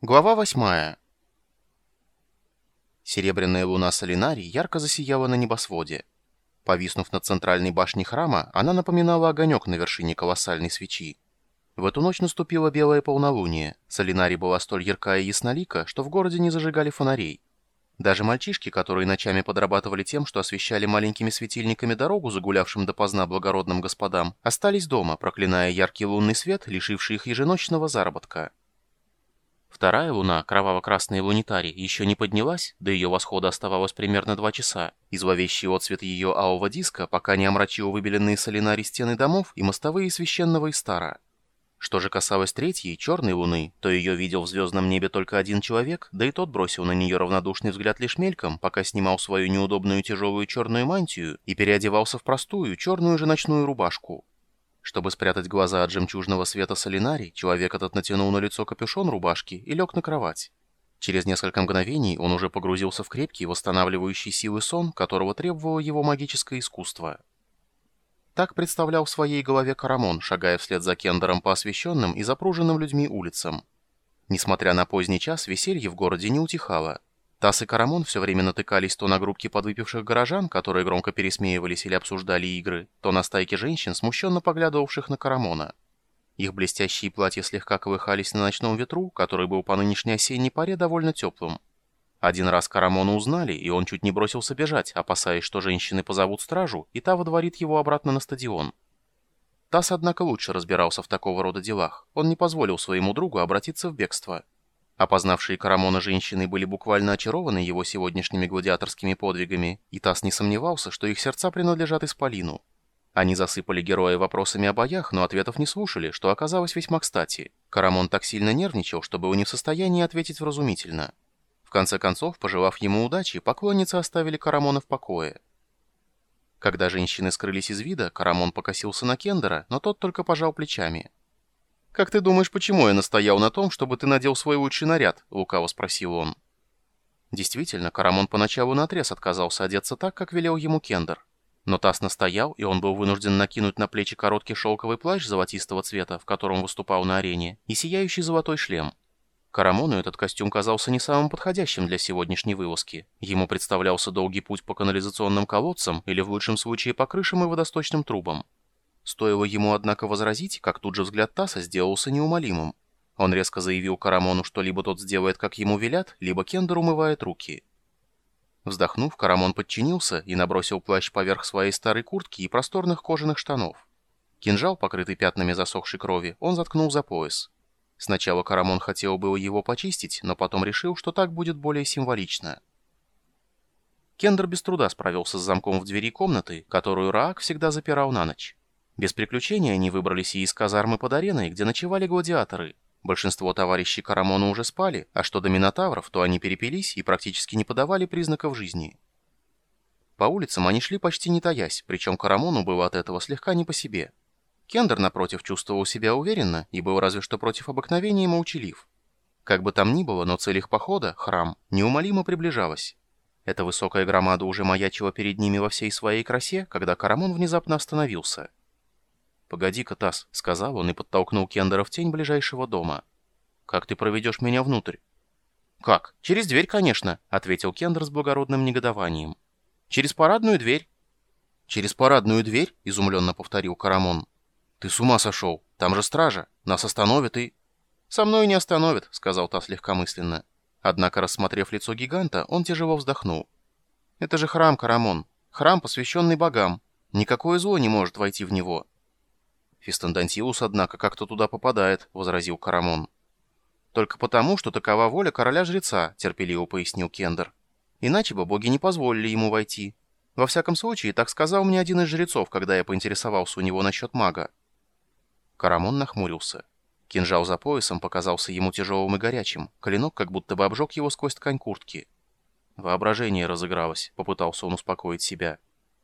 Глава восьмая. Серебряная луна Солинари ярко засияла на небосводе. Повиснув над центральной башней храма, она напоминала огонек на вершине колоссальной свечи. В эту ночь наступило белое полнолуние. Солинари была столь яркая и яснолика, что в городе не зажигали фонарей. Даже мальчишки, которые ночами подрабатывали тем, что освещали маленькими светильниками дорогу загулявшим допоздна благородным господам, остались дома, проклиная яркий лунный свет, лишивший их еженочного заработка. Вторая луна, кроваво-красная лунитарий, еще не поднялась, до ее восхода оставалось примерно два часа, и зловещий отцвет ее алого диска пока не омрачил выбеленные солинари стены домов и мостовые священного Истара. Что же касалось третьей, черной луны, то ее видел в звездном небе только один человек, да и тот бросил на нее равнодушный взгляд лишь мельком, пока снимал свою неудобную тяжелую черную мантию и переодевался в простую черную же ночную рубашку. Чтобы спрятать глаза от жемчужного света солинарий, человек этот натянул на лицо капюшон рубашки и лег на кровать. Через несколько мгновений он уже погрузился в крепкий, восстанавливающий силы сон, которого требовало его магическое искусство. Так представлял в своей голове Карамон, шагая вслед за Кендером по освещенным и запруженным людьми улицам. Несмотря на поздний час, веселье в городе не утихало. Тасс и Карамон все время натыкались то на группки подвыпивших горожан, которые громко пересмеивались или обсуждали игры, то на стайки женщин, смущенно поглядывавших на Карамона. Их блестящие платья слегка колыхались на ночном ветру, который был по нынешней осенней паре довольно теплым. Один раз Карамона узнали, и он чуть не бросился бежать, опасаясь, что женщины позовут стражу, и та водворит его обратно на стадион. Тасс, однако, лучше разбирался в такого рода делах. Он не позволил своему другу обратиться в бегство. Опознавшие Карамона женщины были буквально очарованы его сегодняшними гладиаторскими подвигами, и Тасс не сомневался, что их сердца принадлежат Исполину. Они засыпали героя вопросами о боях, но ответов не слушали, что оказалось весьма кстати. Карамон так сильно нервничал, что был не в состоянии ответить вразумительно. В конце концов, пожелав ему удачи, поклонницы оставили Карамона в покое. Когда женщины скрылись из вида, Карамон покосился на Кендера, но тот только пожал плечами. «Как ты думаешь, почему я настоял на том, чтобы ты надел свой лучший наряд?» — лукаво спросил он. Действительно, Карамон поначалу наотрез отказался одеться так, как велел ему Кендер. Но Тасс настоял, и он был вынужден накинуть на плечи короткий шелковый плащ золотистого цвета, в котором выступал на арене, и сияющий золотой шлем. Карамону этот костюм казался не самым подходящим для сегодняшней вылазки. Ему представлялся долгий путь по канализационным колодцам или в лучшем случае по крышам и водосточным трубам. Стоило ему, однако, возразить, как тут же взгляд Тасса сделался неумолимым. Он резко заявил Карамону, что либо тот сделает, как ему велят, либо Кендер умывает руки. Вздохнув, Карамон подчинился и набросил плащ поверх своей старой куртки и просторных кожаных штанов. Кинжал, покрытый пятнами засохшей крови, он заткнул за пояс. Сначала Карамон хотел было его почистить, но потом решил, что так будет более символично. Кендер без труда справился с замком в двери комнаты, которую Раак всегда запирал на ночь. Без приключений они выбрались и из казармы под ареной, где ночевали гладиаторы. Большинство товарищей Карамона уже спали, а что до Минотавров, то они перепились и практически не подавали признаков жизни. По улицам они шли почти не таясь, причем Карамону было от этого слегка не по себе. Кендер, напротив, чувствовал себя уверенно и был разве что против обыкновения молчалив. Как бы там ни было, но цель их похода, храм, неумолимо приближалась. Эта высокая громада уже маячила перед ними во всей своей красе, когда Карамон внезапно остановился. «Погоди-ка, Тасс», — сказал он и подтолкнул Кендера в тень ближайшего дома. «Как ты проведешь меня внутрь?» «Как? Через дверь, конечно», — ответил Кендер с благородным негодованием. «Через парадную дверь». «Через парадную дверь?» — изумленно повторил Карамон. «Ты с ума сошел! Там же стража! Нас остановят и...» «Со мной не остановят», — сказал Тасс легкомысленно. Однако, рассмотрев лицо гиганта, он тяжело вздохнул. «Это же храм, Карамон. Храм, посвященный богам. Никакое зло не может войти в него. «Фистандантиус, однако, как-то туда попадает», — возразил Карамон. «Только потому, что такова воля короля-жреца», — терпеливо пояснил Кендер. «Иначе бы боги не позволили ему войти. Во всяком случае, так сказал мне один из жрецов, когда я поинтересовался у него насчет мага». Карамон нахмурился. Кинжал за поясом показался ему тяжелым и горячим, клинок как будто бы обжег его сквозь ткань куртки. Воображение разыгралось, попытался он успокоить себя.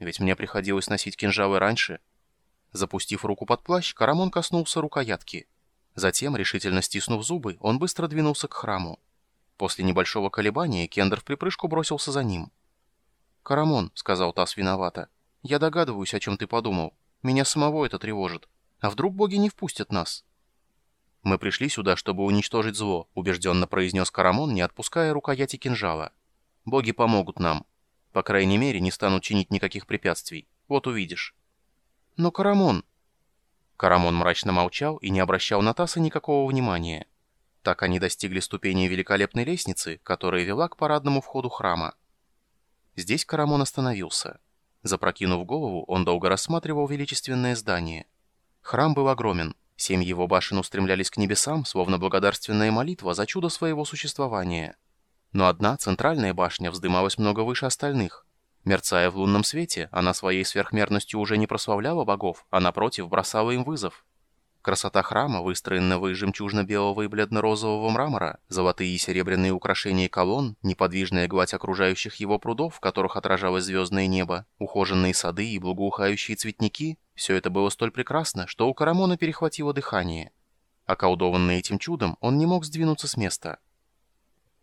Ведь мне приходилось носить кинжалы раньше, Запустив руку под плащ, Карамон коснулся рукоятки. Затем, решительно стиснув зубы, он быстро двинулся к храму. После небольшого колебания Кендер в припрыжку бросился за ним. «Карамон», — сказал Тасс виновато, — «я догадываюсь, о чем ты подумал. Меня самого это тревожит. А вдруг боги не впустят нас?» «Мы пришли сюда, чтобы уничтожить зло», — убежденно произнес Карамон, не отпуская рукояти кинжала. «Боги помогут нам. По крайней мере, не станут чинить никаких препятствий. Вот увидишь». «Но Карамон...» Карамон мрачно молчал и не обращал на Таса никакого внимания. Так они достигли ступени великолепной лестницы, которая вела к парадному входу храма. Здесь Карамон остановился. Запрокинув голову, он долго рассматривал величественное здание. Храм был огромен. Семь его башен устремлялись к небесам, словно благодарственная молитва за чудо своего существования. Но одна, центральная башня, вздымалась много выше остальных. Мерцая в лунном свете, она своей сверхмерностью уже не прославляла богов, а напротив бросала им вызов. Красота храма, выстроенного из жемчужно-белого и бледно-розового мрамора, золотые и серебряные украшения колонн, неподвижная гладь окружающих его прудов, в которых отражалось звездное небо, ухоженные сады и благоухающие цветники — все это было столь прекрасно, что у Карамона перехватило дыхание. Околдованный этим чудом, он не мог сдвинуться с места.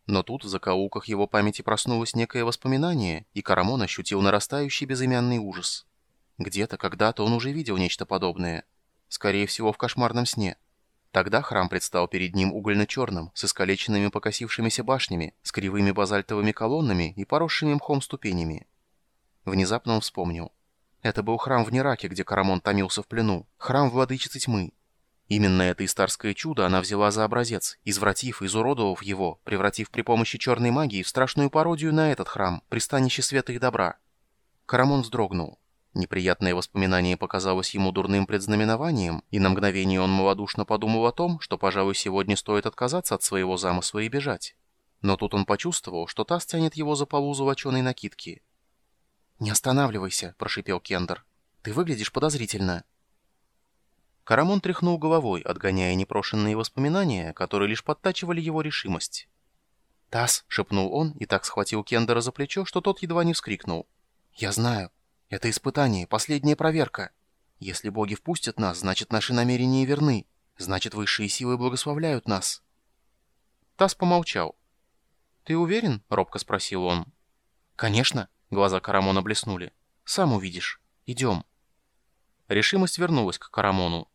Но тут в закоулках его памяти проснулось некое воспоминание, и Карамон ощутил нарастающий безымянный ужас. Где-то, когда-то он уже видел нечто подобное — Скорее всего, в кошмарном сне. Тогда храм предстал перед ним угольно-черным, с искалеченными покосившимися башнями, с кривыми базальтовыми колоннами и поросшими мхом ступенями. Внезапно он вспомнил. Это был храм в Нераке, где Карамон томился в плену, храм владычицы тьмы. Именно это истарское чудо она взяла за образец, извратив изуродовав его, превратив при помощи черной магии в страшную пародию на этот храм, пристанище света и добра. Карамон вздрогнул. Неприятное воспоминание показалось ему дурным предзнаменованием, и на мгновение он малодушно подумал о том, что, пожалуй, сегодня стоит отказаться от своего замысла и бежать. Но тут он почувствовал, что таз тянет его за полу золоченой накидки. «Не останавливайся», — прошипел Кендер. «Ты выглядишь подозрительно». Карамон тряхнул головой, отгоняя непрошенные воспоминания, которые лишь подтачивали его решимость. «Тасс», — шепнул он и так схватил Кендера за плечо, что тот едва не вскрикнул. «Я знаю. Это испытание, последняя проверка. Если боги впустят нас, значит наши намерения верны. Значит, высшие силы благословляют нас. Тасс помолчал. «Ты уверен?» — робко спросил он. «Конечно». Глаза Карамона блеснули. «Сам увидишь. Идем». Решимость вернулась к Карамону.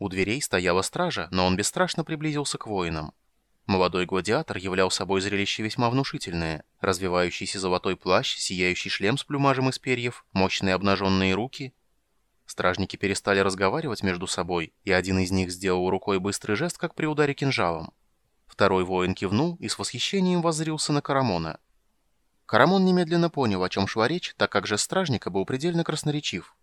У дверей стояла стража, но он бесстрашно приблизился к воинам. Молодой гладиатор являл собой зрелище весьма внушительное. Развивающийся золотой плащ, сияющий шлем с плюмажем из перьев, мощные обнаженные руки. Стражники перестали разговаривать между собой, и один из них сделал рукой быстрый жест, как при ударе кинжалом. Второй воин кивнул и с восхищением воззрился на Карамона. Карамон немедленно понял, о чем шла речь, так как же стражника был предельно красноречив.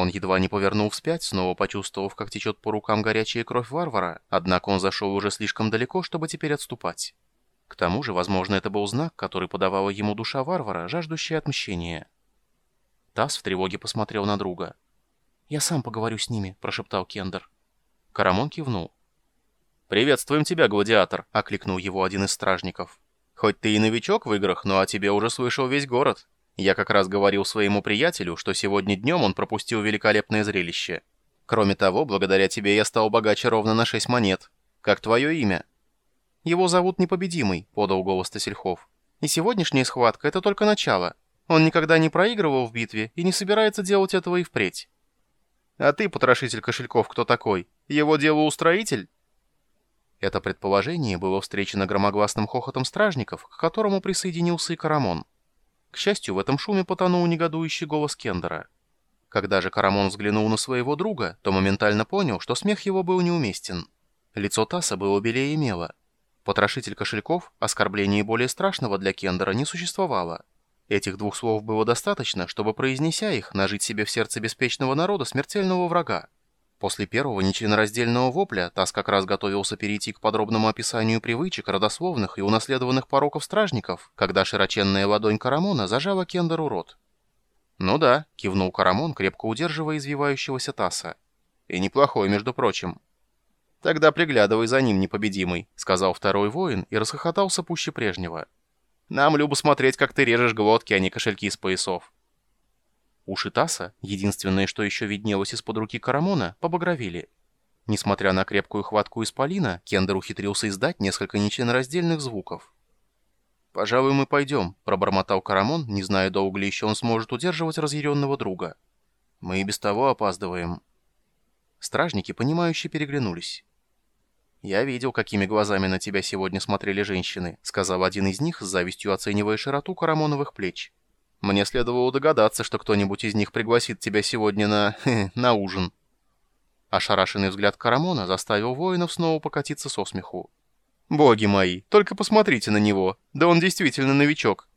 Он едва не повернул вспять, снова почувствовав, как течет по рукам горячая кровь варвара, однако он зашел уже слишком далеко, чтобы теперь отступать. К тому же, возможно, это был знак, который подавала ему душа варвара, жаждущая отмщения. Тасс в тревоге посмотрел на друга. «Я сам поговорю с ними», — прошептал Кендер. Карамон кивнул. «Приветствуем тебя, гладиатор», — окликнул его один из стражников. «Хоть ты и новичок в играх, но о тебе уже слышал весь город. Я как раз говорил своему приятелю, что сегодня днем он пропустил великолепное зрелище. Кроме того, благодаря тебе я стал богаче ровно на шесть монет. Как твое имя?» «Его зовут Непобедимый», — подал голос Тасельхов. «И сегодняшняя схватка — это только начало. Он никогда не проигрывал в битве и не собирается делать этого и впредь». «А ты, потрошитель кошельков, кто такой? Его делоустроитель?» Это предположение было встречено громогласным хохотом стражников, к которому присоединился и Карамон. К счастью, в этом шуме потонул негодующий голос Кендера. Когда же Карамон взглянул на своего друга, то моментально понял, что смех его был неуместен. Лицо Таса было белее мела. Потрошитель кошельков, оскорбление более страшного для Кендера, не существовало. Этих двух слов было достаточно, чтобы, произнеся их, нажить себе в сердце беспечного народа смертельного врага. После первого нечленораздельного вопля Тасс как раз готовился перейти к подробному описанию привычек, родословных и унаследованных пороков стражников, когда широченная ладонь Карамона зажала Кендеру рот. «Ну да», — кивнул Карамон, крепко удерживая извивающегося Тасса. «И неплохой, между прочим». «Тогда приглядывай за ним, непобедимый», — сказал второй воин и расхохотался пуще прежнего. «Нам любо смотреть, как ты режешь глотки, а не кошельки с поясов». Уши Таса, единственное, что еще виднелось из-под руки Карамона, побагровели. Несмотря на крепкую хватку исполина, Кендер ухитрился издать несколько нечленораздельных звуков. «Пожалуй, мы пойдем», — пробормотал Карамон, не зная, долго ли еще он сможет удерживать разъяренного друга. «Мы и без того опаздываем». Стражники, понимающие, переглянулись. «Я видел, какими глазами на тебя сегодня смотрели женщины», — сказал один из них, с завистью оценивая широту Карамоновых плеч. «Мне следовало догадаться, что кто-нибудь из них пригласит тебя сегодня на... на ужин». Ошарашенный взгляд Карамона заставил воинов снова покатиться со смеху. «Боги мои, только посмотрите на него! Да он действительно новичок!»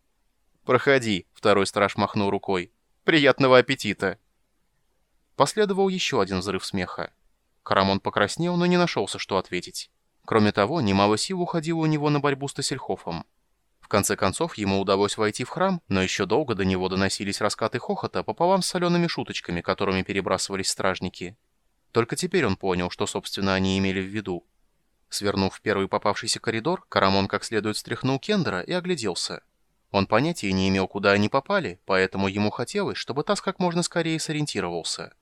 «Проходи», — второй страж махнул рукой. «Приятного аппетита!» Последовал еще один взрыв смеха. Карамон покраснел, но не нашелся, что ответить. Кроме того, немало сил уходило у него на борьбу с Тассельхофом. В конце концов, ему удалось войти в храм, но еще долго до него доносились раскаты хохота пополам с солеными шуточками, которыми перебрасывались стражники. Только теперь он понял, что, собственно, они имели в виду. Свернув в первый попавшийся коридор, Карамон как следует стряхнул Кендера и огляделся. Он понятия не имел, куда они попали, поэтому ему хотелось, чтобы Тасс как можно скорее сориентировался.